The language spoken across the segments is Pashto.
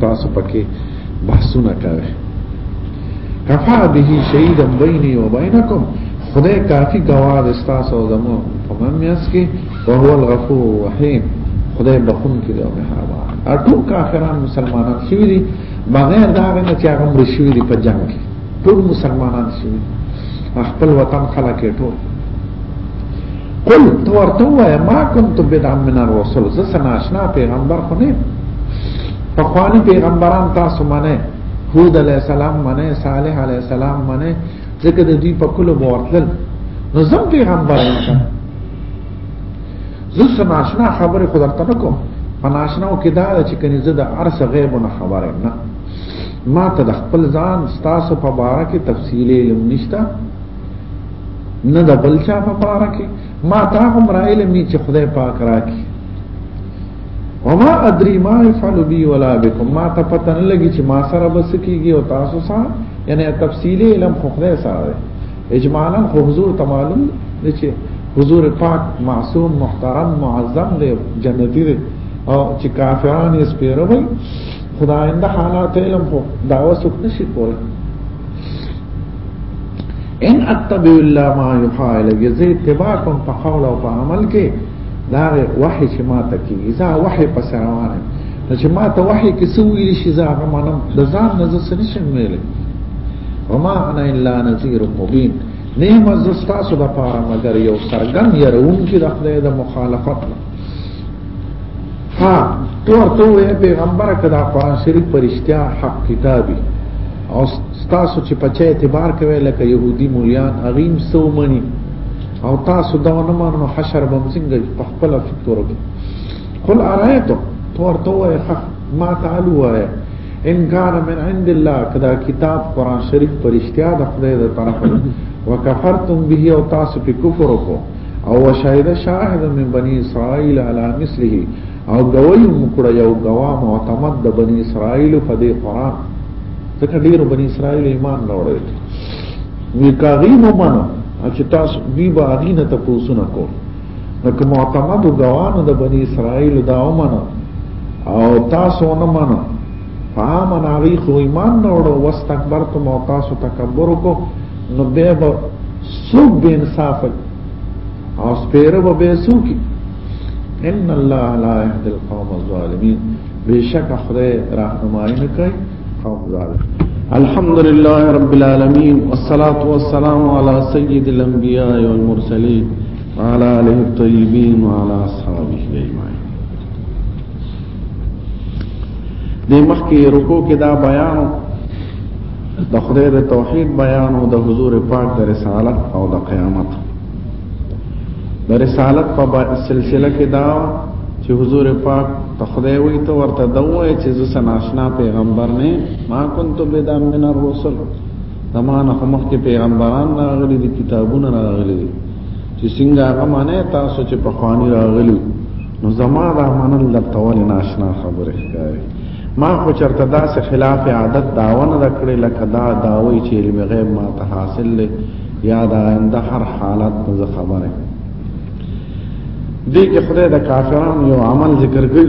تاسو پکې بحثونه کوي کفا به شهیدا بیني و بینکم خدای کافی گواه د تاسو او زمو په ممیاس کې او هو الغفور الرحیم خدای بخون کې دی او مهربان اټول کافران مسلمانان شوی دي بغیر دا غنه چې هغه مړ شوی دي په جنگ کې ټول مسلمانان شوي خپل وطن خلک ټول قل تو ورته وای ما كنت بدعا من الرسل زه سناشنا پیغمبر خو نه په خواني پیغمبران تاسو منه هود علی السلام منه صالح علی السلام منه ځکه د دوی په کلو ورتل نو زم پیغمبر نه زه سناشنا خبره خو درته کوم په ناشناو کې دا چې کني زه د ارس غیب نه خبره نه ما ته د خپل ځان ستاسو په باره کې تفصیلي علم نشته نه د بل چا په باره کې ما ته هم را علم چې خدای پاک راکړي وما ادري ما يفعل بي ولا بكم ما ته پته نه لګي چې ما سره بس کیږي او تاسو سره یعنی تفصیلي علم خو خدای سره اجمالا خو حضور ته معلوم دي چې حضور پاک معصوم محترم معظم دی جنتی دی او چې کافرانه سپیروي خو د آینده حالات علم خو دعوه څوک نشي کولی ان اتبع الا ما يوحى الي زه اتباع کوم په قول او په عمل کې دا وحي چې ما ته کیږي زه وحي په سره روانه نو چې ما ته وحي کې څه ویل شي زه هغه منم د ځان نه زه څه نشم ویلی وما انا الا نذير مبين نیمه زستاسو د پاره مګر یو سرګن يرون کې د خدای د مخالفت ها تو ورته وې پیغمبر کدا قرآن شریف پرشتیا حق کتابي او تاسو چې په چا اعتبار کوي لکه يهودي مليان اغیم سو مني او تاسو دا نه منو حشر به څنګه په خپل فکر وکړي قل ارایتو تو ورته وې حق ما تعالو وې ان کان من عند الله کدا کتاب قرآن شریف پرشتیا د خدای د طرفه وکفرتم به او تاسو په کفر وکړو او شاهد شاهد من بني اسرائيل على مثله او گواہی مکړه یو گواه معتمد د بني اسرائيل په دې قران ځکه ډیر بني اسرائيل ایمان نه وړي میکاغي مو منه چې تاسو دی به هغه نه تاسو نه کو نو کوم معتمد گواهانو د بني اسرائيل دا ومنه او تاسو نه منه فامن هغه خو ایمان نه وړو واستكبرتم او تاسو تکبر کو نو به به سوق به انصاف او سپیره به به سوقي ان الله لا يهدي القوم الظالمين بشک خدای راهنمایي نه کوي قوم ظالم الحمد لله رب العالمين والصلاه والسلام على سيد الانبياء والمرسلين وعلى اله الطيبين وعلى اصحابه اجمعين د مخکې رکو کې دا بیان د خدای د توحید بیان او د حضور پاک د رسالت او د قیامت د رسالت په سلسله کې دا چې حضور پاک ته خدای وایي ته ورته دا وایي چې زه سناشنا پیغمبر نه ما كنت بدا من الرسل زمانه مخ کې پیغمبران راغلي دي کتابونه راغلي دي چې څنګه هغه معنی تاسو چې په خواني راغلي نو زما دا منل درته ولې ناشنا خبرې ښکاري ما خو چرته داسې خلاف عادت داوه نه ده کړې لکه دا داوی چې علم غیب ما ته حاصل دی یا د آینده هر حالت نه زه خبر یم دې کې خدای د کافرانو یو عمل ذکر کړی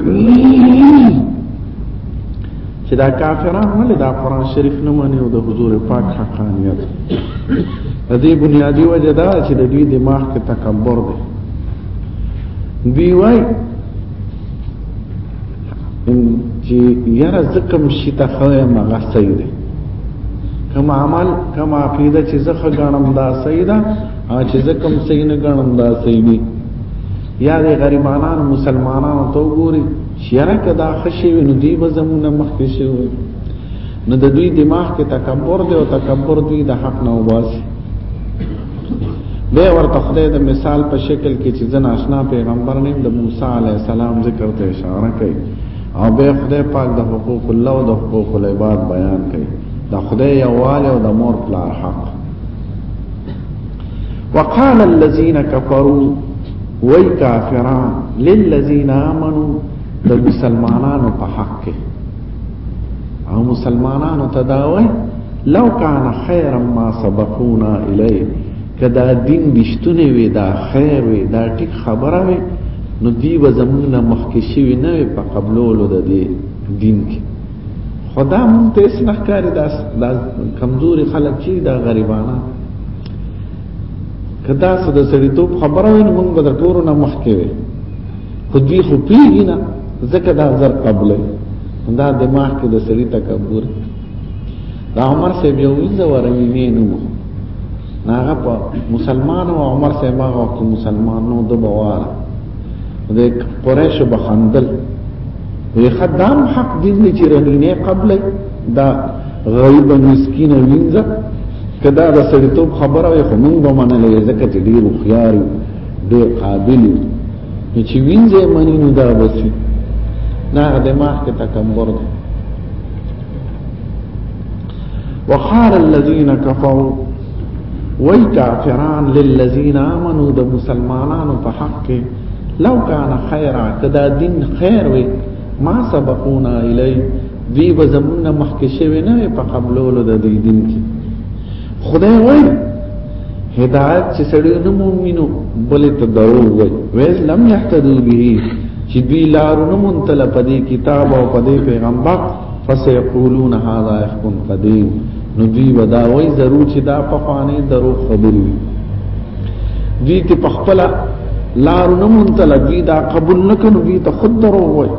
چې دا کافران ولې دا قران شریف نه مني او د حضور پاک حقانیت د دې بنیادی وجه دا چې د دوی دماغ کې تکبر دی دوی وای ان چې یاره زکم شي ته خو مغه سید کما عمل کما عقیده چې زخه غنم دا سیدا چې زکم سین غنم دا سیدی یا د غریبانان مسلمانانو ته وګوري شیره کدا خشي نو دی به زمونه مخ کې شي نو د دوی دماغ کې تکبر دی او تکبر دوی د حق نه وباسي به ورته خدای د مثال په شکل کې چې ځنا آشنا پیغمبر نه د موسی علی السلام ذکر ته اشاره کوي او به خدای پاک د حقوق الله او د حقوق العباد بیان کوي د خدای یواله او د مور پلار حق وقال الذين كفروا وای کافران للذین آمنو د مسلمانانو په حق کې او مسلمانانو ته دا وای لو کان خیرا ما سبقونا الی کدا دین بشتونه وی دا خیر وی دا ټیک خبره وی نو دی و زمونه مخکې شوی نه په قبلولو د دې دین کې خدا مونږ ته اسنه کاری دا کمزوري خلک چې دا غریبانه کدا څه د سړیتوب خبره وین موږ به د ټورو نه مخکې وي خو دوی خو پیږي نه ځکه دا زر قبلې دا دماغ کې د سړی تکبر دا عمر سه بیا وینځه ورمې مینو ناغه په مسلمان او عمر سه ما وخت مسلمان نو د بوار د قریش بخندل وی خدام حق دې نه چې رنینه قبل دا غریب مسکین وینځه کدا د سړیتوب خبره وي خو موږ به منلې ځکه چې ډیر خيار ډیر قابل یو چې وینځه منی نو دا وسی نه د ماخ کې تکبر دی وقال الذين كفروا وای کافران للذین آمنوا د مسلمانانو په حق لو کان خیرا کدا دین خیر وی ما سبقونا الی دی به زمونږ مخکې شوی نه په قبلولو د دې دین کې خدای وای هدایت چې سړی نه مؤمنو بلې ته درو وای ویس لم یحتدو به چې دوی لارو نه مونتله په دې کتاب او په دې پیغمبر فسيقولون هذا افك قديم نو دوی ودا وای ضرور چې دا په خوانه درو خبرې دوی ته په خپل لار نه مونتل دوی دا قبول نکنو دوی ته خود درو وای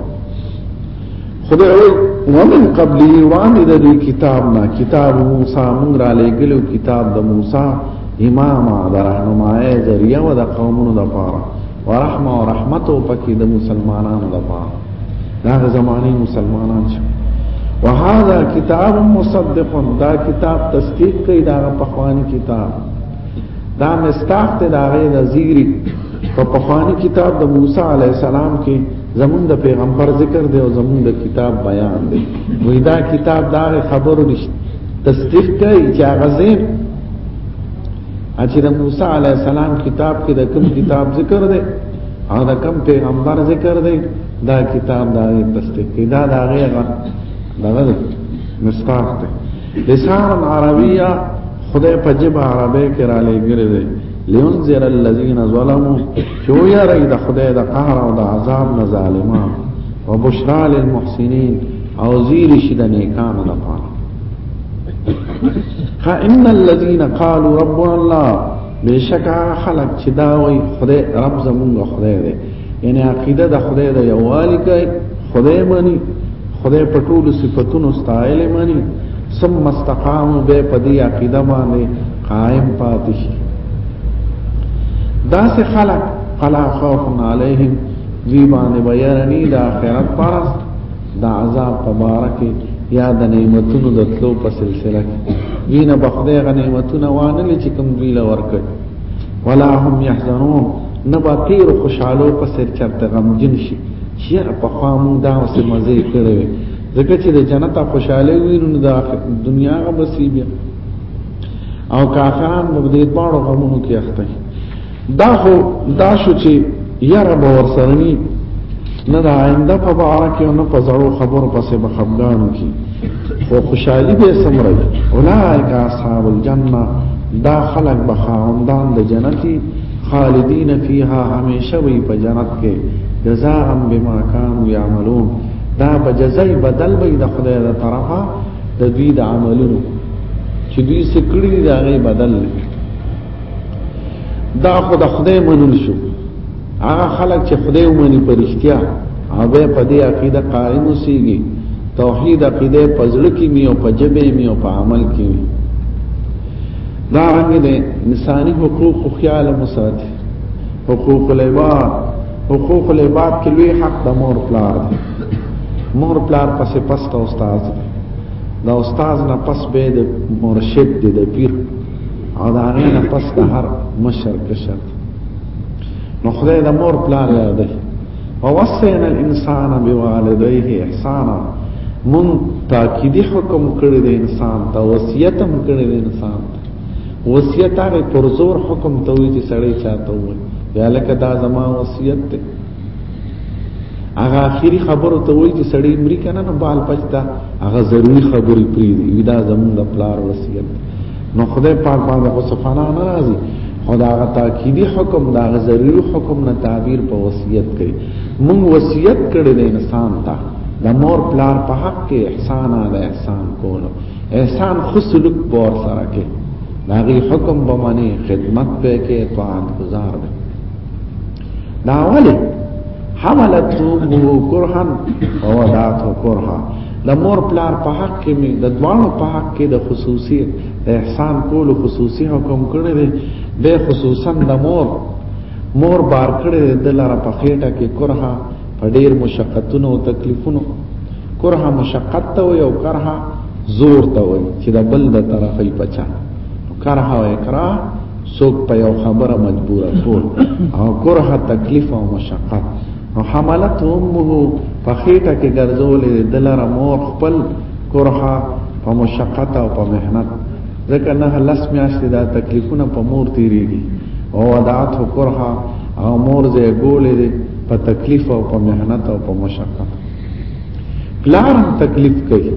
خدای وای ومن قبلی وان د دې کتاب نه کتاب موسی مونږ را لېګلو کتاب د موسی امام د رهنمای ذریعہ و د قومونو د پاره ورحمه او رحمت او پکې د مسلمانانو لپاره دا زماني مسلمانان شو وهذا کتاب مصدق دا کتاب تصدیق کوي دا په خواني کتاب دا مستاق ته دا غي د زیری په پخوانی کتاب د موسی علی السلام کې زمون د پیغمبر ذکر دی او زمون د کتاب بیان دی وې دا کتاب دا خبرو نشته تصدیق کوي چې هغه زین چې د موسی علی السلام کتاب کې د کوم کتاب ذکر دی او د کوم پیغمبر ذکر دی دا کتاب دا غي تصدیق دی دا دا غي غا دا غي مصداق دی لسان عربیه خدای په جبه عربی کې را لګره دی لینذر الذین ظلموا شو یا رای د خدای د قهر او د عذاب نه ظالمان وبشرا للمحسنین او زیر شي د نیکانو لپاره فإن الذين قالوا ربنا الله بشکا خلق چې دا وي خدای رب زمونږ خدای دی یعنی عقیده د خدای د یووالي کوي خدای مانی خدای په ټولو صفاتونو ستایل مانی ثم استقام به په دې عقیده باندې قائم پاتې شي دا سه خلق فلا خوف علیهم دی باندې بیرنی د آخرت پرست د عذاب په باره کې یا د نعمتونو د تلو په سلسله کې دوی نه په خدای غ نعمتونه وانلې چې کوم دوی له ورکړ ولا هم يحزنون نه به تیر خوشحالو په سر چرته غمجن شي چې په خوا مونږ دا اوسې مزه کړې ځکه چې د جنت خوشحالي وینو د دنیا غو بسیبه او کافران مبدې پاړو غمونو کې اخته دا خو دا شو چې یاره به ورسره ني نه دا آینده په باره کې نه په زړو خبرو پسې به خفګانو کې خو خوشحالي به سمره اولئک اصحاب الجنه دا خلق به خاوندان د جنتي خالدین فیها همیشه وي په جنت کې جزاء بما كانوا يعملون دا به جزای بدل به د خدای د طرفه د دوی د عملونو چې دوی سکړي دا غي بدل لري دا خو د خدای منل شو هغه خلک چې خدای ومني په رښتیا هغه په دې عقیده قائم اوسېږي توحید عقیده په ځړه کې میو په جبه میو په عمل کې می دا رنګ دې انساني حقوق خو خیال مسات حقوق العباد حقوق العباد کې لوی حق د مور پلار دی مور پلار پسې پس کا استاد دی دا استاد نه پس به د مرشد دی د پیر او دا هغه نه پس د هر مشر کشر نو خدای د مور پلار یاد دی ووصینا الانسان بوالديه احسانا من تاکیدی حکم کړی د انسان ته وصیت هم کړی د انسان ته وصیت هغه پر زور حکم ته وی چې سړی چاته وي یا لکه دا زما وصیت دی هغه اخیری خبرو ته وایي چې سړی مري کنه نو بال پچتا هغه ضروری خبرې پری دی ودا زمونږ د پلار وصیت نو خدای پاک باندې خو صفانا ناراضي خدا هغه تاکیدی حکم دا هغه ضروری حکم نه تعبیر په وصیت کوي مونږ وصیت کړی دی انسان ته د مور پلار په حق کې احسان اده احسان کولو احسان خو سلوک بور سره کې داغي حکم بمانی خدمت پہ کې طاعت گزار دی دا ولی حملته مو کرهن او داتو کرها د مور پلار په حق کې می د دوانو په حق کې د خصوصي احسان کول خصوصي حکم کړی دی به خصوصا د مور مور بار کړی د لاره په خېټه کې کرها په ډیر مشقتونو او تکلیفونو کرها مشقت ته وي او کرها زور ته وي چې د بل د طرفې پچا کرها او اکراه څوک په یو خبره مجبور کول او کرها تکلیف او مشقت نو حملت امه په خېټه کې ګرځولې دلر مور خپل کرها په مشقت او په مهنت ځکه نه لس میاشتې دا تکلیفونه په مور تیریږي او ودعت کرها او مور زه ګولې په تکلیف او په مهنت او په مشقت پلارم تکلیف کوي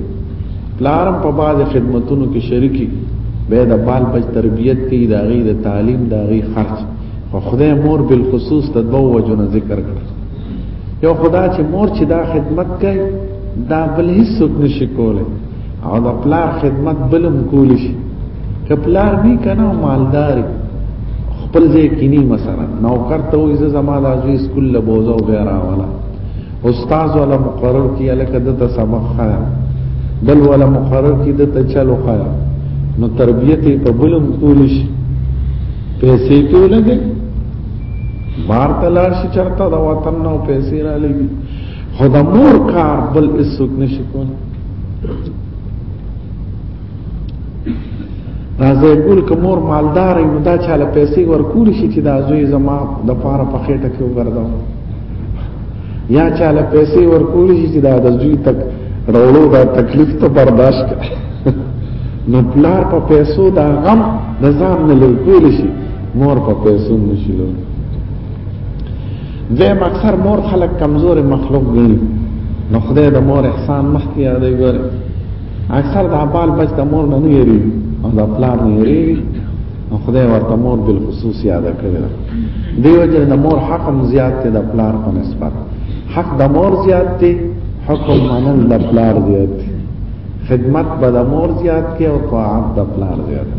پلارم په بعض خدمتونو کې شریکي به د بال بچ تربیت کې دا غي د تعلیم دا غي خرج خو خدای مور بل خصوص د دوه وجونو ذکر کړ یو خدا چې مور چې دا خدمت کوي دا بل هیڅ نشي کوله او د پلار خدمت بلم کول شي که پلار نه کنه مالدار خپل ځای کینی مثلا نوکر ته وې زما د ازوی سکول له بوزو غیره والا استاد ولا مقرر کی الکه د ته سبق خایا بل ولا مقرر کی د ته چلو خایا نو تربیت په بلم کولیش پیسې کې ولګي بار تلار شي چرته دا وطن نو پیسې را لګي خدا مور کار بل اسوک نشي کول راځي ګول کومور مالدار یو دا چاله پیسې ورکول شي چې دا زوی زما د پاره په خېټه کې وګرځاو یا چاله پیسې ورکول شي چې دا د زوی تک ډولو دا تکلیف ته برداشت کړي نو پلار په پیسو دا غم د ځان نه لوي شي مور په پیسو نشي لوي زم اکثر مور خلک کمزور مخلوق ګڼي نو خدای د مور احسان مخکې یادې ګوري اکثر د افغان بچ د مور نه نه یری او د پلار نه یری خدای ورته مور بل خصوص یاد کړی دیو جن د مور حق هم زیات دی د پلار په نسبت حق د مور زیات دی حکم منل د پلار زیات دی خدمت به د مور زیات کې او طاعت د پلار زیات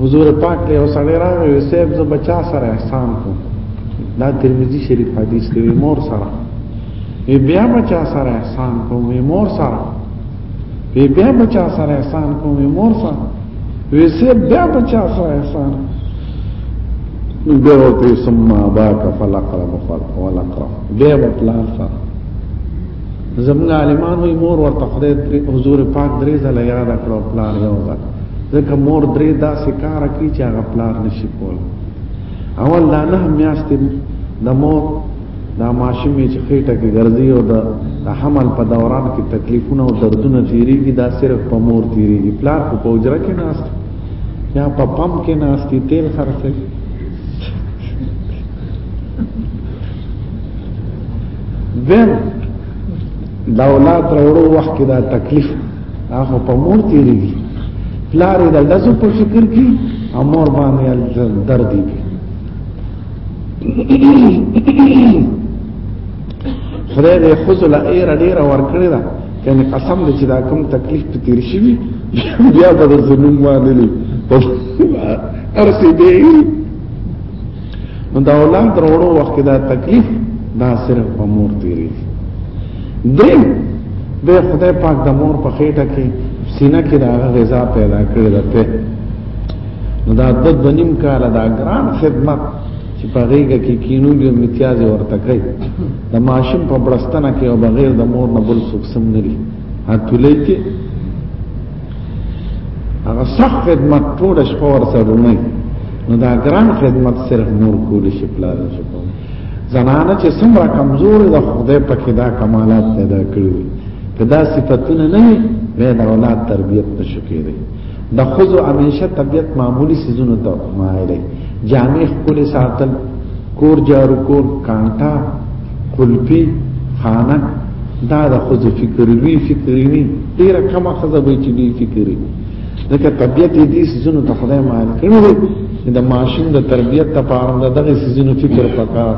حضور پاک له وسړی راغی یوسف ز بچا سره احسان کو دا ترمذی شریف حدیث دی مور سره وی بیا بچا سره احسان کوم وی مور سره وی بیا بچا سره احسان کوم وی مور سره وی سه بیا بچا سره احسان بروتی ثم باک فلقرب خلق ولقرب بیا بطلان سره زمونږ عالمان وی مور ورته خدای حضور پاک درې ځله یاد کړو پلان یو ځل ځکه مور درې داسې کار کوي چې هغه پلان نشي کول اول دا نه میاشتې د مور دا ماشومې چې خېټه کې ګرځي او د حمل په دوران کې تکلیفونه او دردونه تیریږي دا صرف په مور تیریږي پلار خو په اجره کې ناست یا په پم کې ناست تیل خرڅي دیم دا اولاد راوړو وخت کې دا تکلیف هغه په مور تیریږي پلار یې د لاسو په فکر کې امور باندې درد دی خدای دې خزل ایر ډیر ورکړی دا کنه قسم دې چې دا کوم تکلیف په تیر شي بیا به زمون باندې نه ارسي دې نو دا اولاد وروړو وخت دا تکلیف دا صرف په مور تیری دریم د خدای پاک د مور په خېټه کې سینه کې دا غذا پیدا کړې ده نو دا د دنیم کال دا ګران خدمت چې په غیګه کې کینو یو امتیاز ورته کوي د ماشوم په برستنه کې او بغیر د مور نه بل څوک سم نه لري هټولې کې هغه سخت خدمت ټول شپه ور سره نه نو دا ګران خدمت صرف مور کول شي پلان شي زنانه چې څومره کمزور ده خدای پکې دا کمالات پیدا کړی کدا صفاتونه نه وي به د اولاد تربيت نشو کېږي د خزو همیشه طبیعت معمولی سیزونو ته مایل دی جامع خپل ساتل کور جارو کول کانټا قلپی خانه دا د خزو فکر وی فکری نه ډیره کم خزه به چې دی فکری ځکه طبیعت دې سيزونو ته خدای مال کړو د ماشوم د تربيت لپاره د دغه سيزونو فکر پکار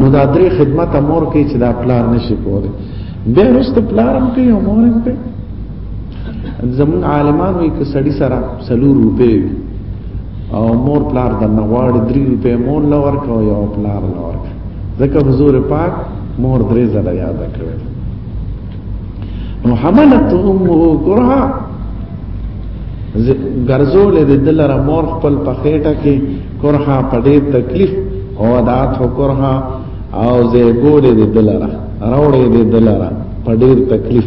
نو دا درې خدمت امور کوي چې دا پلان نشي کولی به رست پلان کوي امور کوي زمون عالمان وی که سړی سره سلور روپے وی او مور پلار د نغواړي درې روپے مور لور کو یو پلار لور ځکه حضور پاک مور درې زړه یاد کړو محمد امه کرها ګرځول د دلر مور خپل په خېټه کې کرها په ډېر تکلیف او دات هو کرها او زه ګورې د دلر راوړې د دلر په ډېر تکلیف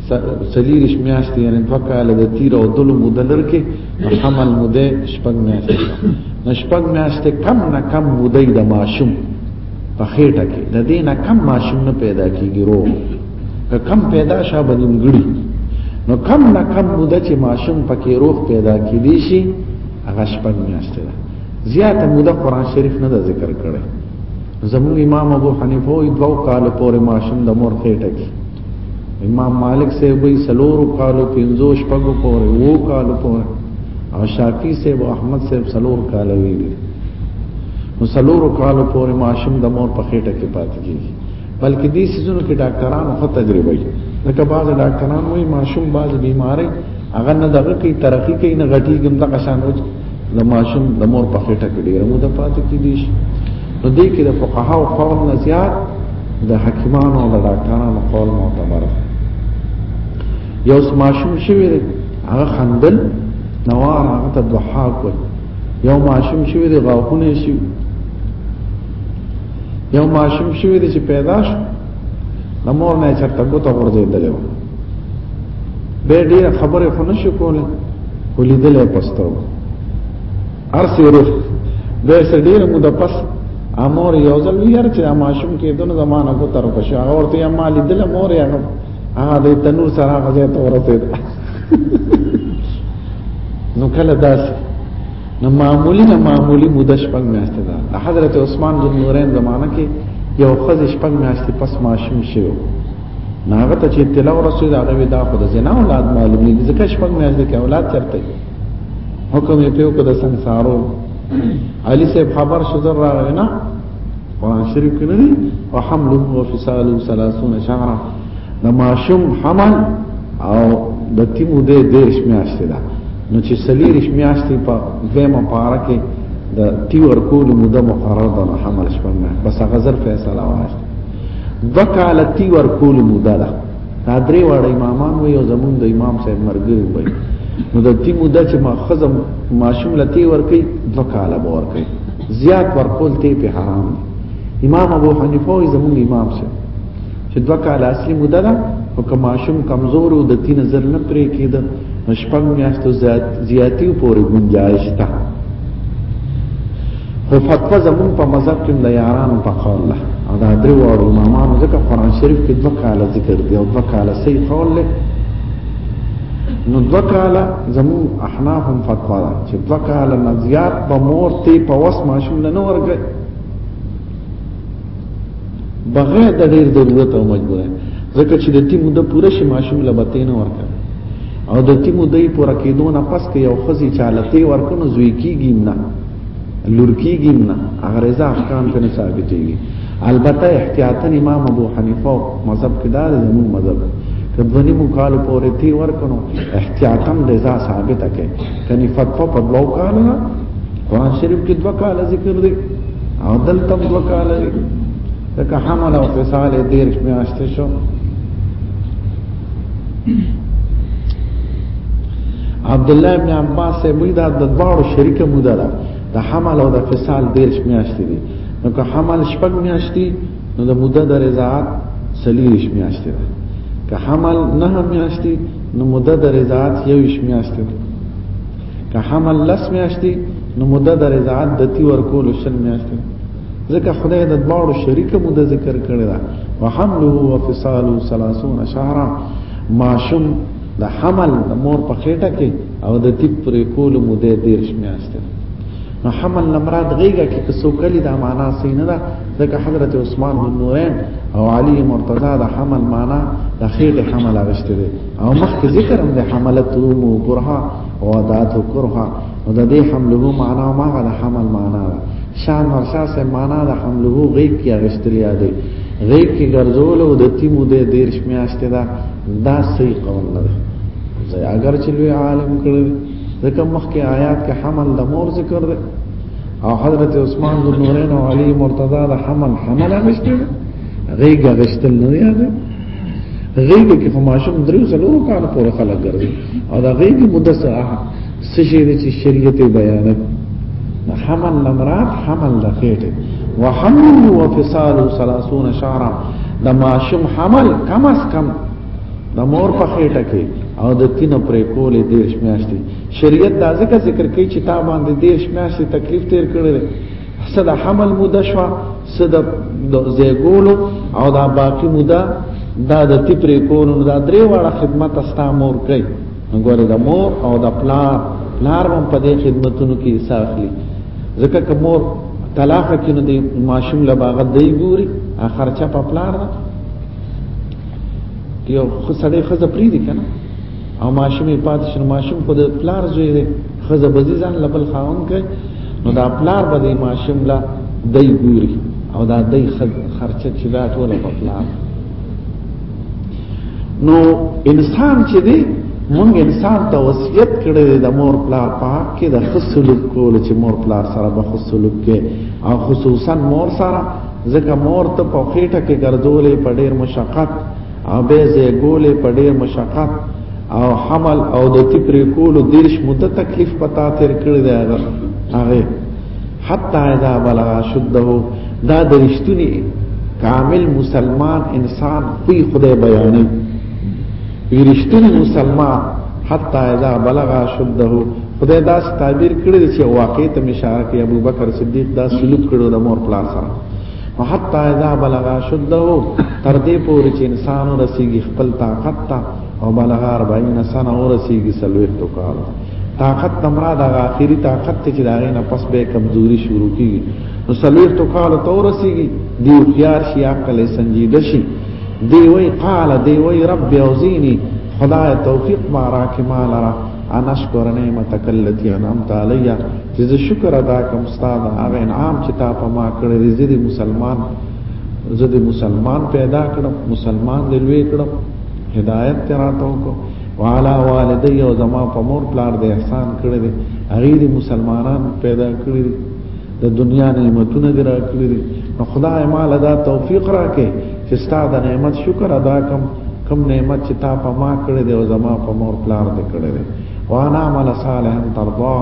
څليرش مياشتې یعنی دوه کاله د تیر او دلو موده لرکه حمل موده شپږ مياشتې نه شپږ مياشتې کم نه کم موده د ماشوم په خېټه کې د دې نه کم ماشوم نه پیدا کیږي روغ که کم پیدا شه به نیمګړي نو کم نه کم موده چې ماشوم پکې روغ پیدا کیدی شي هغه شپږ مياشتې ده زیاته موده قران شریف نه ذکر کړي زموږ امام ابو حنیفه دوه کال پورې ماشوم د مور خېټه کې امام مالک سے وی سلورو کالو پنځو شپږو پورې وو کالو پورې او شافعي سے او احمد سے سلور کالو ویلي نو سلورو کالو پورې ماشوم د مور په خېټه کې پاتې کیږي بلکې دې سيزونو کې ډاکټرانو خو تجربه یې لکه بعض ډاکټران وایي ماشوم بعض بیماری هغه نه دغه کې ترقی کوي نه غټي ګم دغه شان وځي د ماشوم د مور په خټه کې ډیره موده پاتې کیږي نو دې کې د فقهاو قول نه زیات د حکیمانو او د ډاکټرانو قول معتبر دی یو ماشوم شوی دی هغه خندل نوار هغه ته دعا کوي یو ماشوم شوی دی غاښونه شي یو ماشوم شوی دی چې پیدا شو د مور نه چرته ګوته ورځېدلې و به ډیر خبره خو نشو کوله خو لیدلې پستو ارسي روح به سر ډیر مو د پس امور یو ځل ویار چې ماشوم کې دونه زمانہ کو تر بشه هغه ورته یا مال دل مور یا هغه د تنور سره غځه ته ورته نو کله داس نو معمولی نه معمولی مده شپږ میاشتې ده د حضرت عثمان ذو نورین زمانہ کې یو خزې شپږ میاشتې پس ماشوم شوی ناغه ته چې اطلاع ورسېد هغه وی دا خو د زنا اولاد معلومې دي ځکه شپږ میاشتې کې اولاد چرته حکم یې پیو کده سنسارو علي صاحب خبر شو در راغی نه قرآن شریف کې نه دي او حمل او فصال 30 شهر د ماشوم حمل او د تیمو دې دیش میاشتې ده نو چې سلیریش میاشتې په دیمه پاره کې د تیور کول موده مقرره ده حمل شپږ بس هغه ځل فیصله واشته وکالتی ورکول موده ده دا درې واړه امامان وي او زمونږ د امام صاحب مرګري وي نو د دې موده چې ما خزم ماشوم لتی ورکي وکاله به ورکي زیات ورکول ته په حرام امام ابو حنیفه وي زمونږ امام صاحب چې وکاله اصلي موده ده او که ماشوم کمزور او د تین نظر نه پرې کېده نو شپږ میاشتو زیات زیاتی پورې گنجائش ده خو فتوا زمون په مذهب کې د یارانو په قول ده او دا درې وړو امامانو ځکه قران شریف کې دوه کاله ذکر دی او دوه کاله صحیح قول له نو دوه کاله زمون احناف هم فتوا ده چې دوه کاله نه زیات به مور ته په وس ماشوم نه ورګي بغیر د ډیر ضرورت او مجبوره ځکه چې د تی مده پوره شي ماشوم لبته نه ورکړي او د تی مده پوره کېدو نه پس کې یو خزي چالتې ورکنو زوی کیږي نه لورکیږي نه هغه رضا احکام ته ثابتېږي البته احتیاطا امام ابو حنیفه مذهب کې دا زموږ مذهب کدونی مو کال پورې تی ورکنو احتیاطا رضا ثابت کړي کني فتوا په دوه کال نه قران شریف کې دوه کال ذکر دی او دلته دوه کال دی ځکه حمل او فصال دیر میاشتې شو عبد الله ابن عباس سے وی دا د دواړو شریک موده ده د حمل او د فصال ډیر میاشتې دي نو که حمل شپږ میاشتې نو د موده د رضاعت سلیش میاشتې ده که حمل نه میاشتې نو موده د رضاعت یوش میاشتې ده که حمل لس میاشتې نو موده د رضاعت د تی ورکول شل میاشتې ده ځکه خدای د دواړو شریکه مو د ذکر کړی دا وحمله وفصاله 30 شهرا ماشوم د حمل د مور په خېټه کې او د تیپ پر کول مو د دیرش میاشتې نو حمل نمراد غیګه کې څو کلی د معنا سي نه ده ځکه حضرت عثمان بن نورین او علی مرتضی د حمل معنا د خېټه حمل اغشته دي او مخکې ذکر هم د حملت مو کرها او ذات کرها او د دې حمله معنا او ماغه د حمل معنا ده شان مرشا سه معنا د حمله غیب کې اغستلیا دی غیب کې ګرځول او د تیمو د دیر شمیاشته دا دا صحیح قول نه ده زه اگر چې لوی عالم کړی ځکه مخکې آیات کې حمل د مور ذکر ده او حضرت عثمان ذو نورین او علی مرتضی د حمل حمل اغشته غیب اغشتل نه دی غیب کې خماشم درو سلو کال پورې خلک ګرځي او دا غیب مدسه سشي دي چې شریعت بیان حمل لمرات حمل د خېټه وحمل وفصال 30 شهرا د ماشوم حمل کم از کم د مور په خېټه کې او د تین پرې کولې دیش میاشتې شریعت دا ځکه ذکر کوي چې تا باندې دیش میاشتې تکلیف تیر کړی صد حمل موده شو صد زیګولو او دا باقی موده دا د تپری کولو دا درې واړه خدمت استا مور کوي ګوره د مور او د پلار پلار هم په دې خدمتونو کې حصہ اخلي ځکه که مور طلاق کې نو د ماشوم له باغ دی ګوري خرچه په پلار ده یو خسړې خزه پری دي کنه او ماشوم یې پاتې شنو ماشوم په د پلار زوی دی خزه بزی ځان لبل خاون کوي نو دا پلار به د ماشوم لا دی ګوري او دا دی خرچه چې دا ټول په پلار نو انسان چې دی مونږ انسان ته وصیت کړی دی د مور پلار پاک کې د خصلوک کول چې مور پلار سره به خصلوک کې او خصوصا مور سره ځکه مور ته په خېټه کې ګرځولې په ډېر مشقت او به زیګولې په ډېر مشقت او حمل او د تپری کولو دیرش مدته تکلیف پتا تیر کړی دی هغه حتا اذا بلغ شده دا درشتونی کامل مسلمان انسان پی خدای بیانی رشتونی مسلمان حتا اذا بلغ شده خدای دا تعبیر کړی چې واقع ته اشاره کوي ابو بکر صدیق دا سلوک کړو د مور پلا سره حتا اذا بلغ شده تر دې پورې چې انسان رسیږي خپل طاقت ته او بلغ 40 سنه ورسیږي سلوي تو کار طاقت تمرا د اخیری طاقت ته چې داغې نه پس به کمزوري شروع کیږي نو سلویر تو کال تو رسیږي دی خيار شي عقل سنجیده شي دی وی قال دی وی رب اوزینی خدای توفیق ما راک ما لرا انا شکر نعمتک التي انعمت علی چې زه شکر ادا کوم ستاد هغه انعام چې تا په ما کړې دې دې مسلمان زه دې مسلمان پیدا کړم مسلمان دې لوي کړم هدایت تراته وکړم وعلى والدي او زما په مور پلار د احسان کړی دی هغه دي مسلمانان پیدا کړی دي د دنیا نعمتونه دی راکړي دي نو خدای مال دا توفیق راکې چې ستاسو د نعمت شکر ادا کوم کوم نعمت چې تا په ما کړی دی او زما په مور پلار دی کړی دی وانا عمل صالح ترضا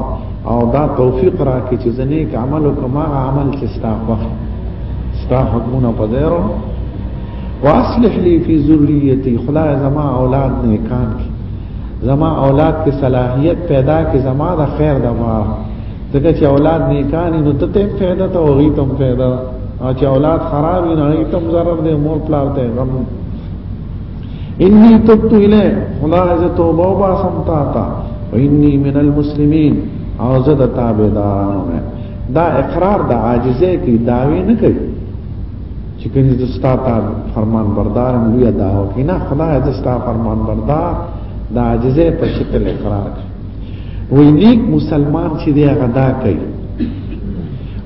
او دا توفیق راکې چې زنه عمل کوم عمل چې ستاسو وخت ستاسو حکمونه په ځای واصلح لي في ذريتي خدای زما اولاد نیکان کی زما اولاد کې صلاحیت پیدا کې زما د خیر د وار ځکه چې اولاد نیکان نو ته ته فائدہ ته وغي تم فائدہ او چې اولاد خراب نه هي تم ضرر دې مور پلار ته غم انی تبت الی خدای ز توبه او باسم تا تا وانی من المسلمین او زه د تابعدارانو دا اقرار د عاجزه کی داوی نه کوي چې کني زه ستا ته فرمان بردار یم لوی دا او کینا خدای زه ستا فرمان بردار دا عاجزه په شکل اقرار کړ وی نیک مسلمان چې دی هغه دا کوي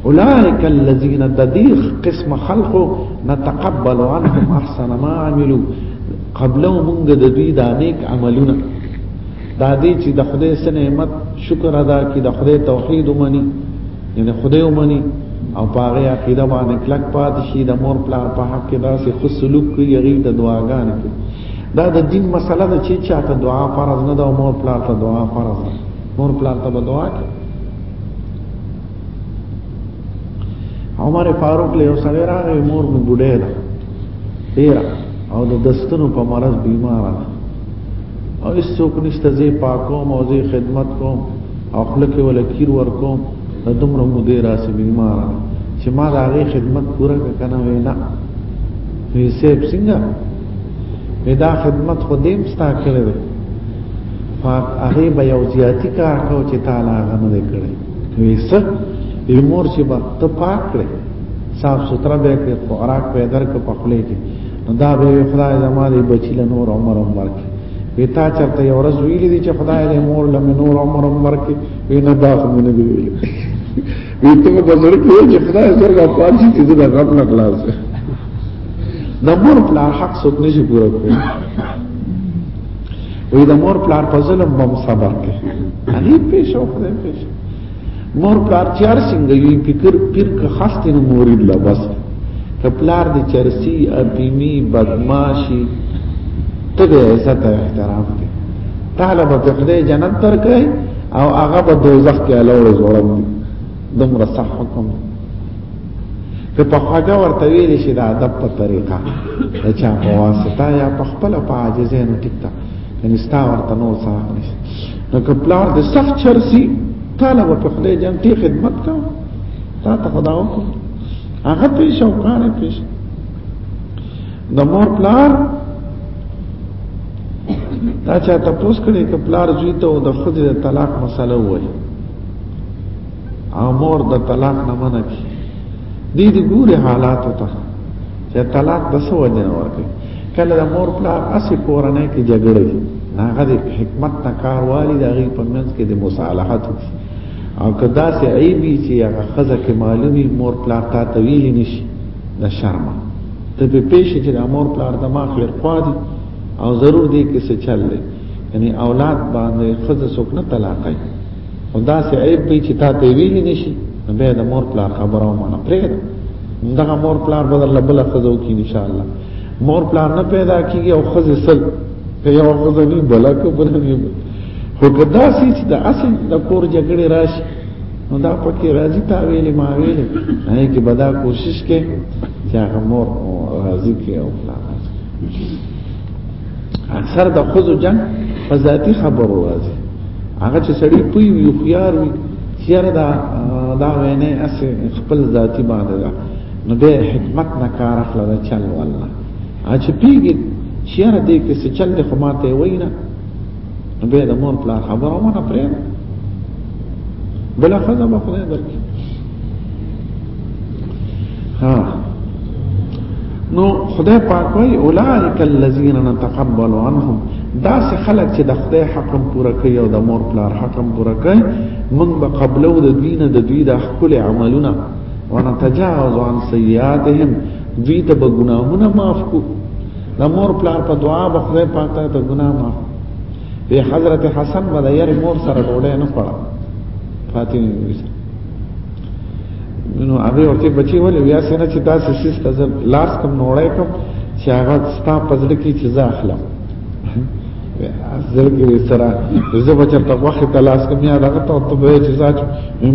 اولئک الذین ددیخ قسم خلق نتقبل عنهم احسن ما عملوا قبلو مونږ د دوی دا نیک عملونه دا دې چې د خدای سره نعمت شکر ادا کړي د خدای توحید ومني یعنی خدای ومني او پاره عقیده باندې کلک پات شي د مور پلار په حق کې داسې خو سلوک کوي هغه د دعاګان کوي دا د دین مسله ده چې چاته دعا فرض نه ده او مور پلار ته دعا فرض ده مور پلار ته دعا کوي عمر فاروق له سره راغی مور مې بډې ده ډیر او د دستونو په مرض بیمار ده او هیڅوک نشته زی پاکوم او زی خدمت کوم او خله کې ولا کیر ورکوم د دومره مودې راسي بیمار چې ما د هغه خدمت پوره کنه وینا وی سیب څنګه دا خدمت خو دیم ستا کړی دی پاک هغه به یو زیاتی کار کو چې تعالی هغه نه کړی وی څه یې مور چې با ته پاک کړې صاف سوتره به کې خوراک پیدا کړ په خپل کې نو دا به خدای زماري بچی له نور عمر عمر کې ویتا چرته یو ورځ ویلې دي چې خدای له مور له نور عمر عمر کې وینا دا خو نه دی ویلې ویته په بزر کې چې خدای زرګه پاتې دي زه غم نه خلاص د مور پلا حق څوک نشي پوره کوي وې د مور پلا په ظلم بم صبر کې علي پېښو خدای پېښو مور پلار چار څنګه یو فکر پیر که خاص تر مورید لا بس کپلار دی چرسی اپیمی بدماشی ته د عزت او احترام دی تعالی به خدای جنت درکړي او هغه به دوزخ کې الوړ زوړم دی دومره صح حکم دی که په خواږه ورته ویل شي د ادب په طریقه چې په واسطه یا په خپل په عاجزانه ټیک یعنی ستا ورته نور څه حق نشته نو که پلار د سخت چرسی طالب په خدای جان تی خدمت کا تا ته خدا وکړه هغه پیش او کار پیش د مور پلار دا چا تاسو کړي ک پلار زوی ته د خدای د طلاق مسله وایي او مور د طلاق نه منکې دې دې ګوره حالات ته چې طلاق د څه وجه نه ورکوي کله د مور پلار اسی کورنۍ کې جګړه دي هغه د حکمت نه کار والی د غي په منځ کې د مصالحت او کدا سه عیبی چې هغه خزه کې معلومي مور پلار ته تویل نشي د شرم ته په پیش چې د مور پلار د ما خلق خوادي او ضرور دی کې څه چل دی یعنی اولاد باندې خزه سوک نه طلاقای او دا سه عیب دی چې تا ته ویل نشي نو به د مور پلار خبره ومنه پرې دغه مور پلار بدل لبل خزو کی ان شاء الله مور پلار نه پیدا کیږي او خزه سل په یو خزه نه بلک بلنی خو کدا سي چې د اصل د کور جګړه راشي نو دا پکې راځي تا ویلې ما ویلې نه کې بدا کوشش کې چې هغه مور راضي کې او پلار اکثر د خزو جنگ په ذاتی خبرو راځي هغه چې سړی پوي وي خيار وي خيار دا دا وینه اس خپل ذاتی باندې دا نو به حکمت نه کار اخلي دا چل والله اچ پیګي چیر دې کې څه چل دې خماته وینا نو به د مور پلا خبره مونږ پرې بل خزه به خدای درکې ها نو خدای پاک وای اولائک الذین نتقبل عنهم دا سه خلک چې د خدای حکم پوره کوي او د مور پلار حکم پوره کوي موږ به قبلو د دین د دوی د خپل عملونه ونتجاوز عن سیئاتهم دوی ته به ګناهونه معاف کو د مور پلار په دعا به خدای پاک ته ګناه معاف به حضرت حسن به د یاري مور سره ډوډۍ نه خوړه فاطمه نو هغه ورته بچي ولې بیا سره چې تاسو سیس ته لاس کوم نوړای کوم چې هغه ستا پزړه کې چې زه اخلم ځل کې سره زه بچر ته وخت ته لاس کوم یا دغه ته ته به چې زاج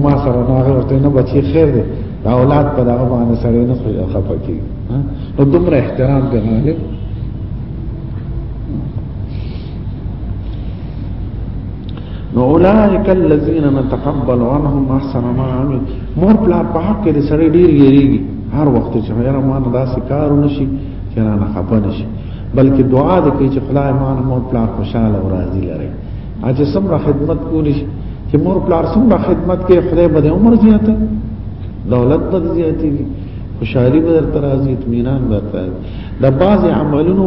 ما سره نه هغه ورته نه بچي خیر دی دا اولاد په دغه باندې سره نه خفه کیږي نو دومره احترام دی غالب نو اولائک الذین نتقبل عنهم احسن ما عمل مور پلا په حق کې سړی ډیر یریږي هر وخت چې یاره ما نه داسې کار ونشي چې را نه خپه نشي بلکې دعا دې کوي چې خدای ما نه مور پلا خوشاله او راضي لري اج سمره خدمت کولی شي چې مور پلا سمره خدمت کې خدای به عمر زیاته دولت به زیاتېږي خوشحالي به درته راځي اطمینان به درته د بعضې عملونو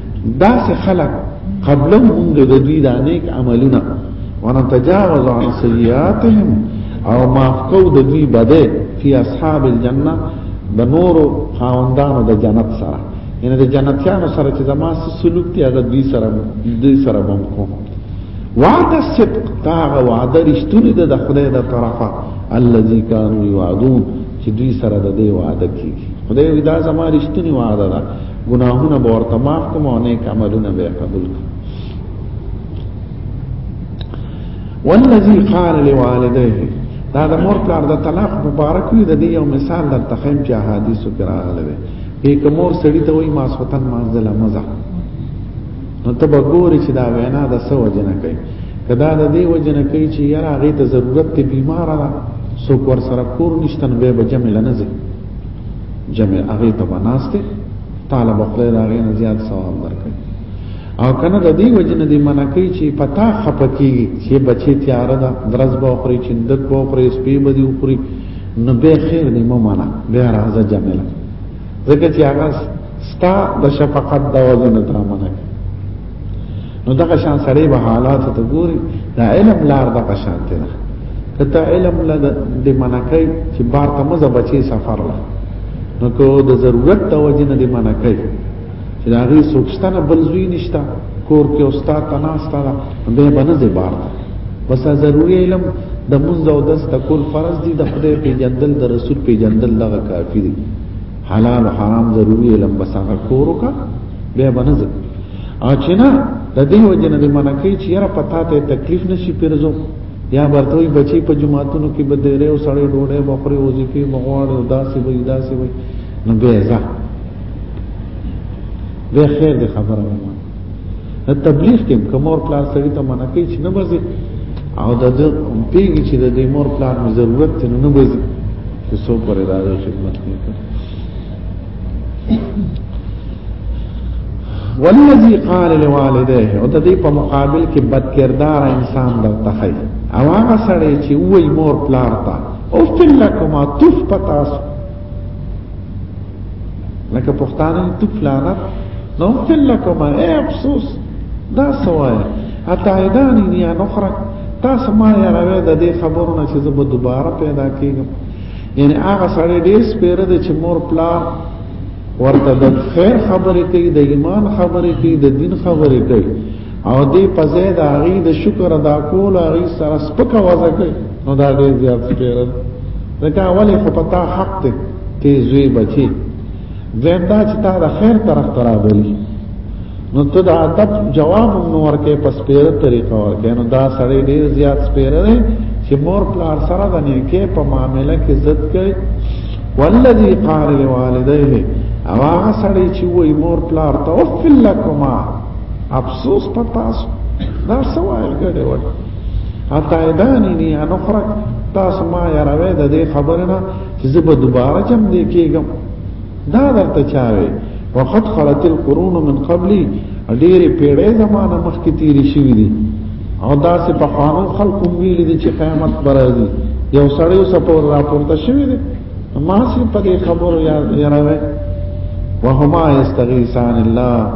دا سه خلق قبل موږ د دوی د نیک عملونه وانا تجاوز عن سیئاتهم او معاف کو د دوی بده فی اصحاب الجنه د نورو خاوندانو د جنت سره یعنی د جنتیانو سره چې زما سلوک دی هغه دوی سره دوی سره بم کوم وعده صدق دا وعده رښتونی ده د خدای د طرفه الذي كانوا يوعدون چې دوی سره د دې وعده کیږي خدای دا زما رښتونی وعده ده ګناهونه به ورته معاف کوم او نیک عملونه به قبول کړم والذي قال لوالديه دا د مور پلار د طلاق مبارک وي د دې یو مثال د تخیم چې احادیثو کې راغلی دی هي کومور سړی ته وایي ماسوتن مانځله مزه نو ته به ګورې چې دا وینا د څه وجه نه کوي که دا د دې وجه نه کوي چې یاره هغې ته ضرورت دی بیماره ده څوک ورسره کور نشته نو بیا به جمع له نه ځي جمع هغه ته بناسته تعالی بخله راغې نه زیات ثواب درکړي او کنه د دې وجنه دې منع کوي چې پتا خپکی چې بچي تیار ده درز به خوري چې د کو خوري سپي به دې خوري نو به خیر دې مو منع به راځه جمله ځکه چې هغه ستا د شفقت د وجه نه تا منه نو دغه شان سړی به حالات ته ګوري دا علم لار دغه شان دی کته علم له د منکای چې بار ته مزه بچي سفر له نو کو د ضرورت د وجه نه د منکای چې دا غي سوچتنه بل زوی نشتا کور کې استاد تناستا به بنځه بار ته بس ضروري علم د منځ او دس د کول فرض دي د خدای پیجندل د رسول پیجندل دغه کافی دي حلال او حرام ضروری علم بس هغه کور وکا بیا باندې ځي او چې نه د دې وجه نه منع کوي چې یاره پتا ته تکلیف نشي پیرزو یا ورته وي بچي په جماعتونو کې به ډېرې او سړې ډوډۍ بخوري وظیفې مغواړ او داسې وي داسې وي نو به ځه به خیر د خبره تبلیغ کې کوم اور پلار سړی ته منع کوي چې نه بځي او د دې پیږي چې د دې مور پلان مې ضرورت ته نه بځي چې څو پر راځي خدمت کوي ولذي قال لوالديه او د دې په مقابل کې بد کردار انسان د تخی او هغه سړی چې وای مور پلان تا او فلکما تف پتاس لکه پښتانه ته فلانه نو فلکم اے افسوس دا سوای اتایدان دی نخره تاسو ما یا راوی د دې خبرونه چې زه به دوباره پیدا کیږم یعنی هغه سړی ډیر سپیره دی چې مور پلار ورته د خیر خبرې کوي د ایمان خبرې کوي د دین خبرې کوي او دې په ځای د هغه د شکر ادا کول هغه سره سپکه وځه کوي نو دا ډېر زیات شعر ده دا اولی خو پتا حق ته تیزوی بچي زم دا چې تا د خیر طرف ترا بلی نو ته دا ادب جواب نو ورکه په سپیره طریقه ورکه نو دا سړی ډېر زیات سپیره دی چې مور پلار سره د نیکه په معاملې کې عزت کوي والذي قال لوالديه اوا سړی چې وای مور پلار ته اوف لکما افسوس په تاسو دا سوال غړي وړ عطایدانی نه انو خرک تاسو ما یاروي د دې خبره نه چې زه به دوباره جمع دې کېږم دا درته چاوي وقد خلت القرون من قبلي ډېری پیړې زمانه مخکې تیرې شوې دي او دا سه په قانون خلق ویل دي چې قیامت برازي یو سړی سپور راپورته شوی دی ما سي په دې خبرو یاروي وهما یستغیثان الله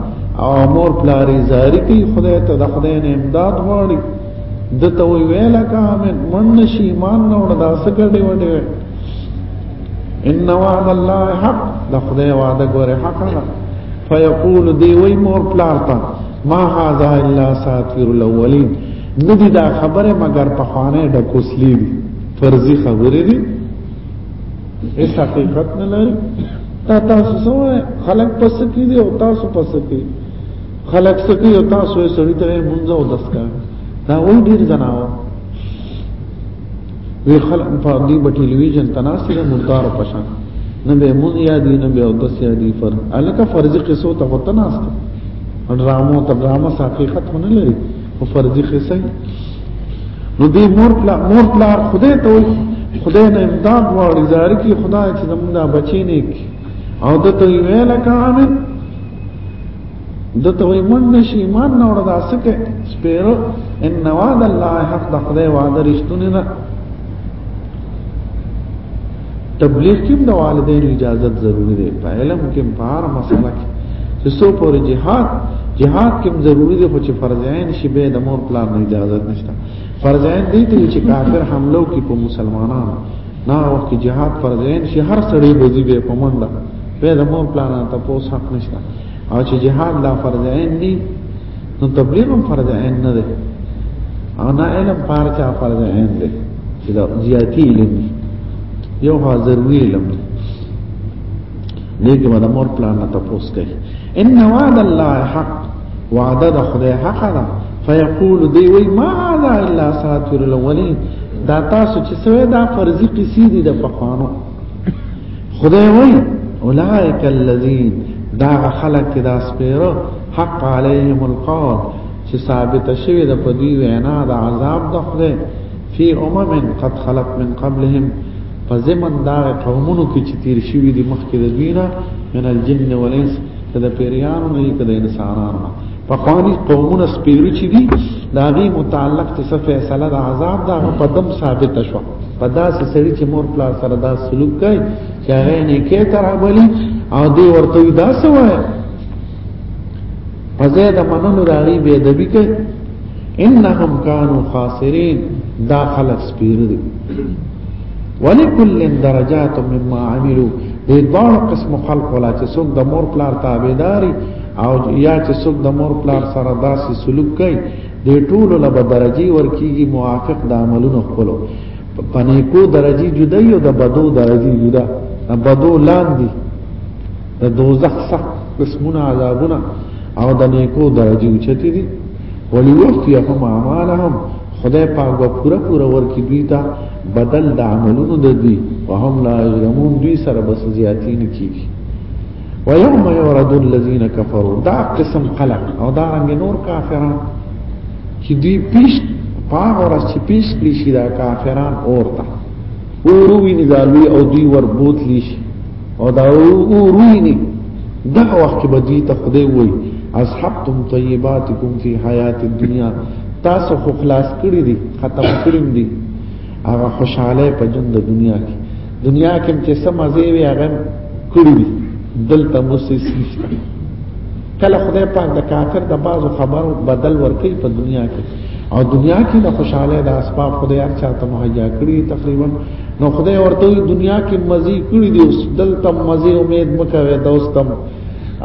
او مور پلاری زاری کی خدای ته د خدای نه امداد غواړي د ته وی ویل کامن من نشي ایمان نه وړ دا سګړې وډې ان وعد الله حق د خدای وعده ګوره حق ده فیقول دی وی مور پلار ته ما هاذا الا ساتیر الاولین ندی دا خبره مگر په خوانه د کوسلی دی فرضي خبرې دي هیڅ حقیقت نه لري تا تاسو سوای خلق پس کې دي او تاسو پس کې خلق سکی او تاسو یې سړی ته مونږ او دس کا دا وای ډیر زناو وی خلق په دې بټي لویجن تناسب مردار پشان نه به مونږ یادی نه به او دس یادی فر الکه فرض قصو ته وته ناست ډرامو ته ډرامه حقیقت نه لري او فرضي خسي نو دې مور پلا مور پلا خدای ته وي خدای نه امداد غواړي ظاهر کې خدای چې زمونږ بچی نه کی او د ته ویل کامل د ته وي مونږ نشي ایمان نه وړه داسکه سپیرو ان وعد الله حق د خدای وعده رښتونه ده تبلیغ کې د والدینو اجازه ضروری ده په علم کې په هر مسله کې چې څو پورې جهاد جهاد کې ضروری ده خو چې فرض عین شي به د مور پلان نه اجازه نشته فرض عین دی ته چې کافر حمله کوي په مسلمانانو نه وخت کې جهاد فرض عین شي هر سړی بوزي به په منډه به د مور پلان ته پوس حق نشته او چې جهاد لا فرض عین نه نو تبلیغ هم فرض عین نه دی او نه علم پارچا فرض عین دی چې دا زیاتی علم دی یو ها ضروری علم دی لیکن دا مور پلان نه تپوس کوي ان وعد الله حق وعده د خدای حق ده فیقول دی وی ما هذا الا ساتور الاولین دا تاسو چې سوی دا فرضی قصې دي د پخوانو خدای وی اولئک الذین دا خلق دا سپیرو حق علیهم القول چې ثابت شوی د په دوی وینا د عذاب د خدای فی امم قد خلت من قبلهم په زمن دا قومونو کې چې تیر شوی دي مخکې د دوی نه من الجن والانس کده پیریانو نه کده انسانانو په قواني قومونه سپیری چې دي دا غي متعلق څه فیصله د عذاب دا په دم ثابت شو په داسې سړي چې مور پلا سره دا سلوک کوي چې هغه نه کې تر عملی او دی ورته دا سوای په ځای د منلو راغي به د بي کوي انهم كانوا خاسرين دا خلق سپیر دي ولکل درجات مما عملوا دې دوه قسم خلق ولا چې څوک د مور پلار تابعداري او یا چې څوک د مور پلار سره داسې سلوک کوي دې ټول له درجه ورکیږي موافق د عملونو خپلو پنه کو درجه جدا یو د بدو درجه جدا بدو لاندې د دوزخ سخت قسمونه عذابونه او د نیکو درجه اوچتي دي وليوفيهم اعمالهم خدای پاک به پورا پورا ورکی دوی ته بدل د عملونو د دوی وهم لا یظلمون دوی سره بس زیاتی نه کیږي ويوم يورد الذين كفروا دا قسم قلق او دا رنګ نور کافران چې دوی پیش پاغ ورځ چې پیش کړی شي دا کافران اورته اوروي نزالوی او دوی وربوت لیشي او دا ورویني دا وخت کې بدوی ته خدای وای اصحابتم طیباتکم فی حیات الدنیا تاسو خو خلاص کړی دي ختم کړی دي هغه خوشاله په جون د دنیا کې دنیا کې چې سم مزه وي هغه کړی دي دلته مو سې کله خدای پاک د کافر د بازو خبرو بدل ورکړي په دنیا کې او دنیا کې د خوشاله د اسباب خدای هر چا ته مهیا کړی تقریبا نو خدای ورته دنیا کې مزي کړی دی اوس دلته مزي امید مکوي دوستم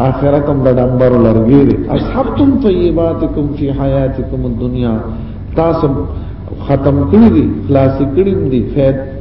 آخرت هم د ډمبر لرګي دی اصحابتم طیباتکم فی حیاتکم الدنیا تاسو ختم کړی دی خلاص کړی دی فیض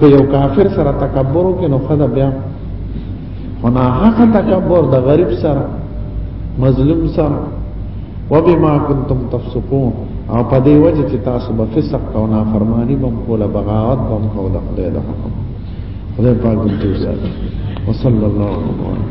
که یو کافر سره تکبر وکړي نو خدا بیا خنا حق تکبر د غریب سره مظلوم سره وبما كنتم تفسقون او په دې وجه چې تاسو به فسق او نافرمانی بم کوله بغاوت بم کوله خدای د حکم خدای پاک دې وساتي وصلی الله علیه وسلم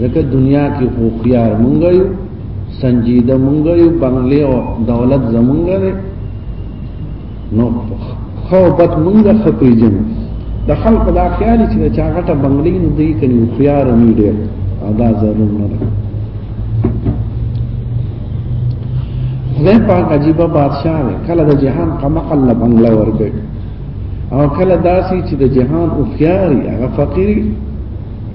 ځکه دنیا کې خو خيار مونږ یو سنجیده مونږ یو بنگلې او دولت زمونږ دی نو خو بد مونږ خپې جن د خلق دا خیال چې چا غټه بنگلې نو دی کني خيار نه دی او دا ضرور نه دی خدای پاک عجیب بادشاہ دی کله د جهان قمقل بنگله ورګي او کله داسي چې د جهان او خياري هغه فقيري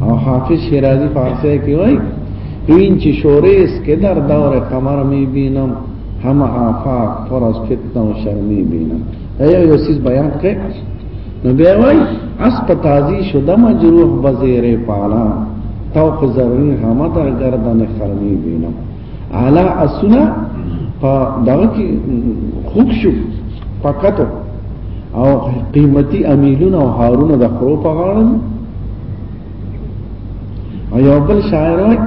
او حافظ شیرازی فارسی کی وای این چی شوریس که در دور قمر می بینم همه آفاق پر از فتنه و شر می بینم ایا یو سیز بیان که نو بیا وای اسب تازی شده مجروح بزیر پالا توق زرین همه در گردن خرمی بینم علا اسنا په دغه کې خوب شو پکاتو او قیمتي امیلونه او هارونه د خرو په غاړه او یو بل شاعر وای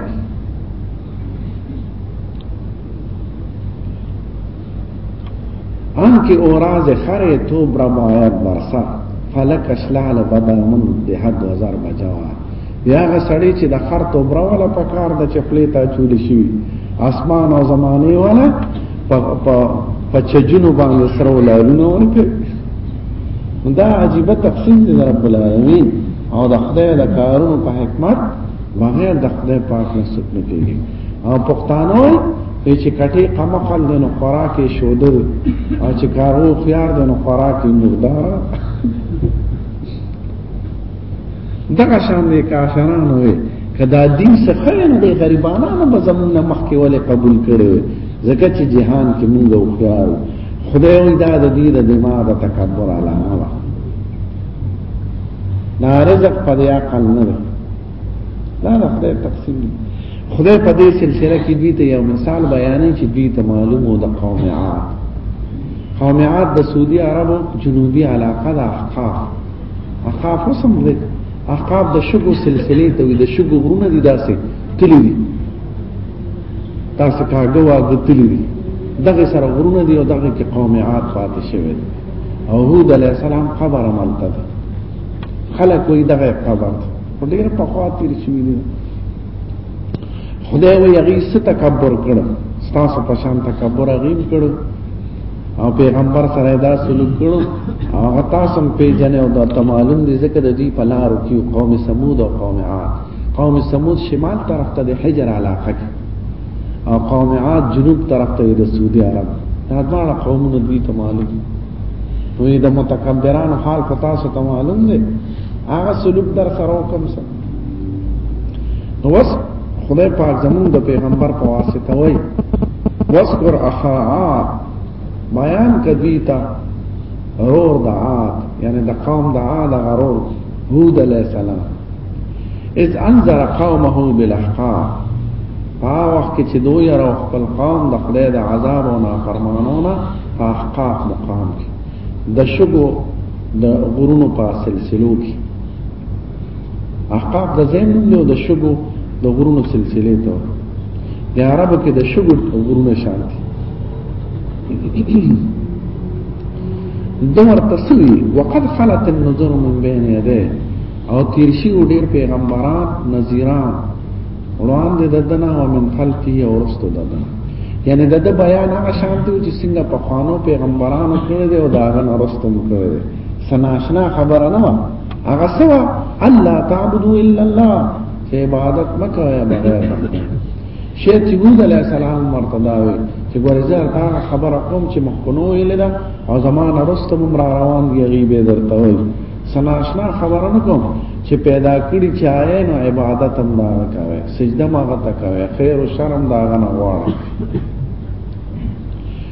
آنکه اوراز خره تو برمایت برسا فلک اشلال بدامن ده 2000 بجوا یا هغه سړی چې د خر توبره ولا په کار د چپلې ته چول شي اسمان او زمانه ولا په په چجنو باندې سره ولالونه ورته دا عجیبه تفصیل دی رب العالمین او د خدای د کارونو په حکمت بغیر د خدای پاک نه څوک نه کوي او پښتانه وایي چې کټي قمقل د نو خوراکې شودل او چې کارو خيار د نو خوراکې مقدار دغه شان دي کافرانو وي کدا دین څه خیر دی غریبانو به زمونږ مخکې ولې قبول کړي وي ځکه چې جهان کې موږ او خيار خدای وي دا د دې د دماغ د تکبر علامه ده دا رزق په دې عقل نه ده دا د خدای تقسیم دی خدای په دې سلسله کې دوی ته یو مثال بیانې چې دوی ته معلوم او د قوم عاد قوم عاد د سعودي عربو جنوبي علاقه د احقاف اقاف وسم دی اقاف د شګو سلسله ته وي د شګو غرونه دي داسې تللی دي تاسو کاغه واغه تللی دي دغه سره غرونه دي او دغه کې قوم عاد فاتح شوی او هود علی السلام قبر عملته ده خلق وي دغه قبر په ډیره په خاطر شوی دي خدای وي هغه ست تکبر کړ تاسو په شان تکبر هغه کړو او پیغمبر سره دا سلوک کړو او هغه تاسو په جنې او دا تمالم دي ذکر دي په لار کې قوم سمود او قوم عاد قوم سمود شمال طرف ته د حجر علاقه کې او قوم عاد جنوب طرف ته د سعودي عرب دا ډول قومونه دوی تمالم وي د متکبرانو حال پتا سو تمالم دي هغه سلوک در سره کوم سره نو وس خدای پاک زمون د پیغمبر په واسطه وای وذكر اخا عاد بیان کدی تا رور د عاد یعنی د قوم د عاد غرور هود علیہ السلام اذ انذر قومه بالاحقاف پا وخت چې دوی را خپل قوم د خدای د عذاب او نافرمانونه په احقاف مقام کې د شګو د غرونو په سلسلو کې احقاف د ځای نوم دی او د شګو د غرونو سلسله ته د عربو کې د شګو غرونه شان دي دور تسوی وقد خلت النظر من بین یده او تیرشی و دیر پیغمبران نظیران وړاند ددنا و من خلفی او رست ددنا یعنی د ده بیان هغه شان دی چې څنګه په خوانو پیغمبرانو کړی دی او دا هغه رستم کړی دی سناشنا خبره نه هغه سوا الله تعبدو الا الله چې عبادت مکه یا بغیر شیخ جبود علیہ السلام مرتداوی چې ګورځه تا خبر کوم چې مخکنو یې لدا او زمان رستم را روان دی غیبه درته وای سناشنا خبر نه کوم چې پیدا کړی چې آیا نو عبادت هم دا کوي سجده ما غته کوي خیر او شرم دا غنه غواړي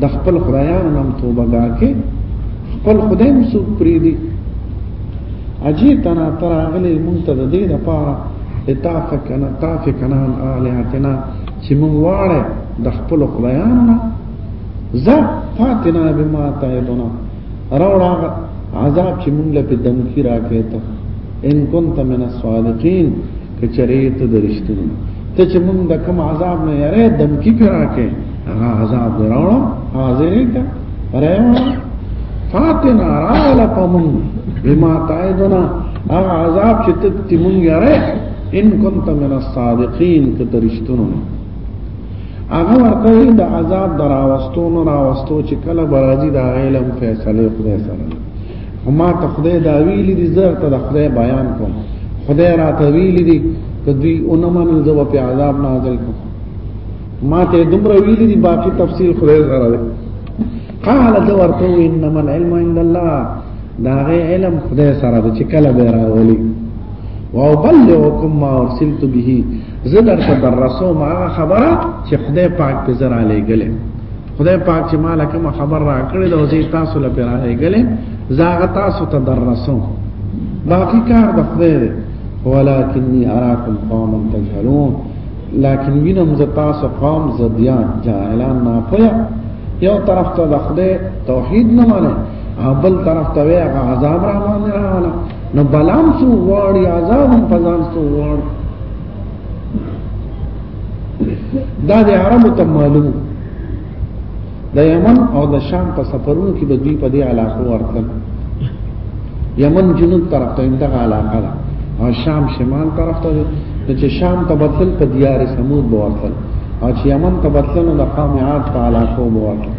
د خپل خدایانو نم توبه ګاکه خپل خدای هم څوک پری دی اجی تنا تر اغلی مونږ ته د دې لپاره اتافکنا تافکنا الہتنا چې مونږ واړه د خپل خدایانو نه ز فاتنا بما تعدنا راوړه عذاب چې مونږ له په دمکی راکې ته ان كنت من الصادقين کچری ته درشتنی ته چې موږ د کوم عذاب نه یاره دمکی پر راکې هغه عذاب دراو حاضر کا راو فاتنا راول پمون بما تعیدنا هغه عذاب چې ته تیمون یاره ان كنت من الصادقین ته درشتنو هغه ورته د عذاب دراوستو نو راوستو چې کله برازي دا علم فیصله خدای سره وما ته خدای دا ویلي دي زه ته د خدای بیان کوم خدای را ته ویلي دي کدی اونما من زو په عذاب نازل کوم ما ته دومره ویلي دي باقي تفصیل خدای سره دی قال دو ورته انما العلم عند الله دا غي علم خدای سره دی چې کله به راولي وابلغكم ما ارسلت به زدر تدرسو ما خبره چې خدای پاک په زرا لګلې خدای پاک چې مال کوم خبر را کړی دا وزي تاسو له پیرا غلې زاغ تاسو ته درسو باقی کار د خدای دی ولکنی اراکم قوما تجهلون لكن وینم ز تاسو قوم زديان جاهلان نه پوهه یو طرف ته د خدای توحید نه مانه بل طرف ته هغه عذاب را باندې راواله نو بلام سو وړي عذاب په ځان سو وړي دا د عربو ته معلوم د یمن او د شام په سفرونو کې به دوی په دې علاقو ورتل یمن جنوب طرف ته انتها علاقه ده او شام شمال طرف ته ده چې شام ته بدل په دیار سمود به ورتل او چې یمن ته بدل نو د قوم عاد په علاقو به ورتل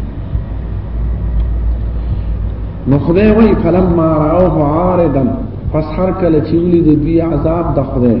نو خدای وی فلما راوه عارضا پس هر کله چې ولید دوی عذاب د خدای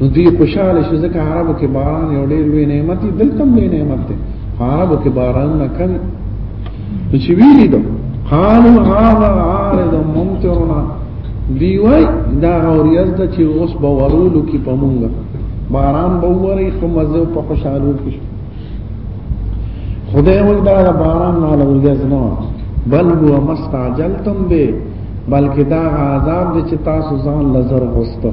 نو دوی خوشاله شو ځکه عربو کې باران یو ډېر لوی نعمت دی دلته هم لوی نعمت دی عربو کې باران نه کوي نو چې ویلي دو قالوا هذا عارض ممطرنا دی وای دا غوریز د چې اوس به ورولو کې پمونګه باران به وری خو مزه په خوشاله کې خدای ول دا باران نه لوریز نه بل هو مستعجلتم به بلکې دا عذاب چې تاسو ځان لزر غوستو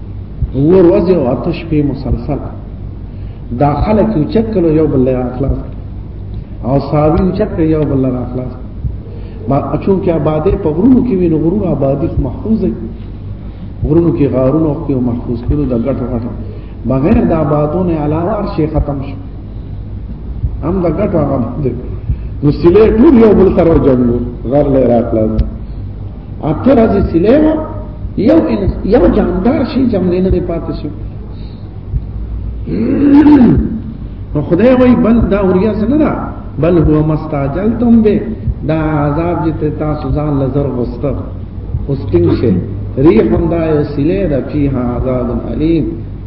نور وځي او آتش په مسلسل دا خلک یو چک کړو یو بل را خلاص او صحابي یو چک یو بل را خلاص ما اچو کې آبادې په غرونو کې وینو غرونو آبادی محفوظ دي غرونو کې غارونو کې محفوظ کړو د ګټو ګټو بغیر د آبادونو علاوه هر شي ختم شو هم د ګټو هغه نو سیلې ټول یو بل سره جنگو غر لري را خلاص اته راځي سلیما یو یو جاندار شي جملې نه پاتې شي نو خدای وای بل دا اوریا څنګه دا بل هو مستعجلتم به دا عذاب چې تاسو ځان لزر غوسته اوستین شي ریح هم دا یو سلی دا فیها عذاب علیم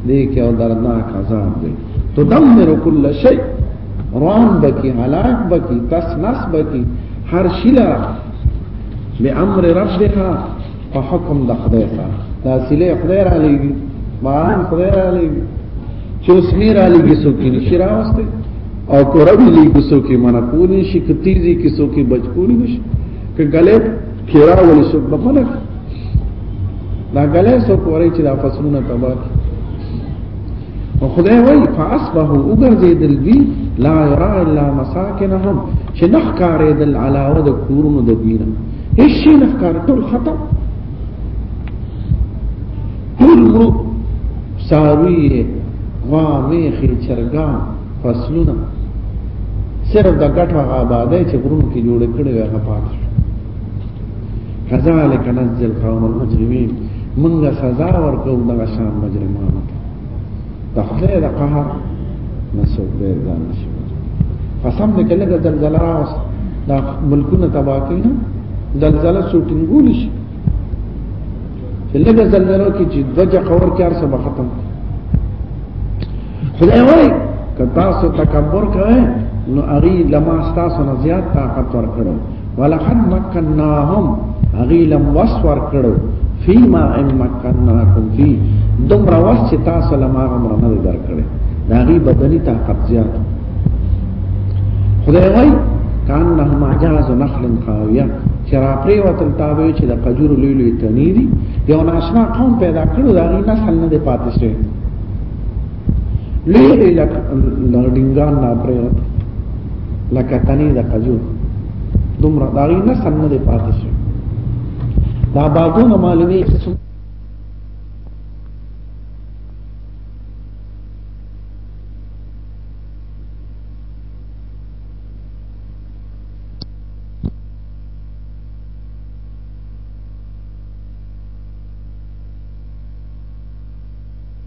دې کې او دردناک عذاب دی تدمر کل شی روان بکی حلاک بکی تس نس بکی هر شیلا بأمر ربها په حکم د خدای سره دا سله خدای را لېږي باران خدای را لېږي چې اوس مې را لېږي څوک یې نشي راوستي او کوربي لېږي څوک یې منع کولی شي که تیزي کې څوک یې بچ کولی نشي که غلې کیرا ولې څوک به منع دا غلې څوک ورې چې دا فصلونه تباہ او خدای وای فاصبحوا وګرځیدل دوی لا یرا الا مساکنهم چې نخکارې دل علاوه د کورونو د دینه هیڅ شي نخکار ټول خطا ټول مرو ساروی غوا میخي چرګان فصلونه صرف د ګټه آبادې چې غرونو کې جوړ کړي وي هغه پاتې کذالک نجزی القوم المجرمین منګه سزا ورکو دغه شان مجرمانو ته د خدای د قهر نسو به ځان نشو قسم دې کله د زلزلہ راوس دا ملکونه تباہ کړي نه زلزلہ سوټینګول شي چې لږه زلزلہ کې چې دغه قور کې ارسه ختم خدای وایي که تاسو تکبر کوئ نو اغي لما تاسو نه زیات طاقت ورکړو ولقد مکناهم غیلم وسور کړو فيما ان مکناکم فی دمر وس چې تاسو لما عمر نه درکړي دا غي بدني طاقت زیات خدای وای کانهم عجاز نخل قاویه چې را پرې وتل تابع چې د قجور لوی لوی تنې دي یو ناشنا قوم پیدا کړو دا غي نسل نه دی پاتې شوی لیری لکه لړډینګان نه پریوت لکه تنی د قجور دومره داغی نه سن نه پاتې شو دا بادونه معلومی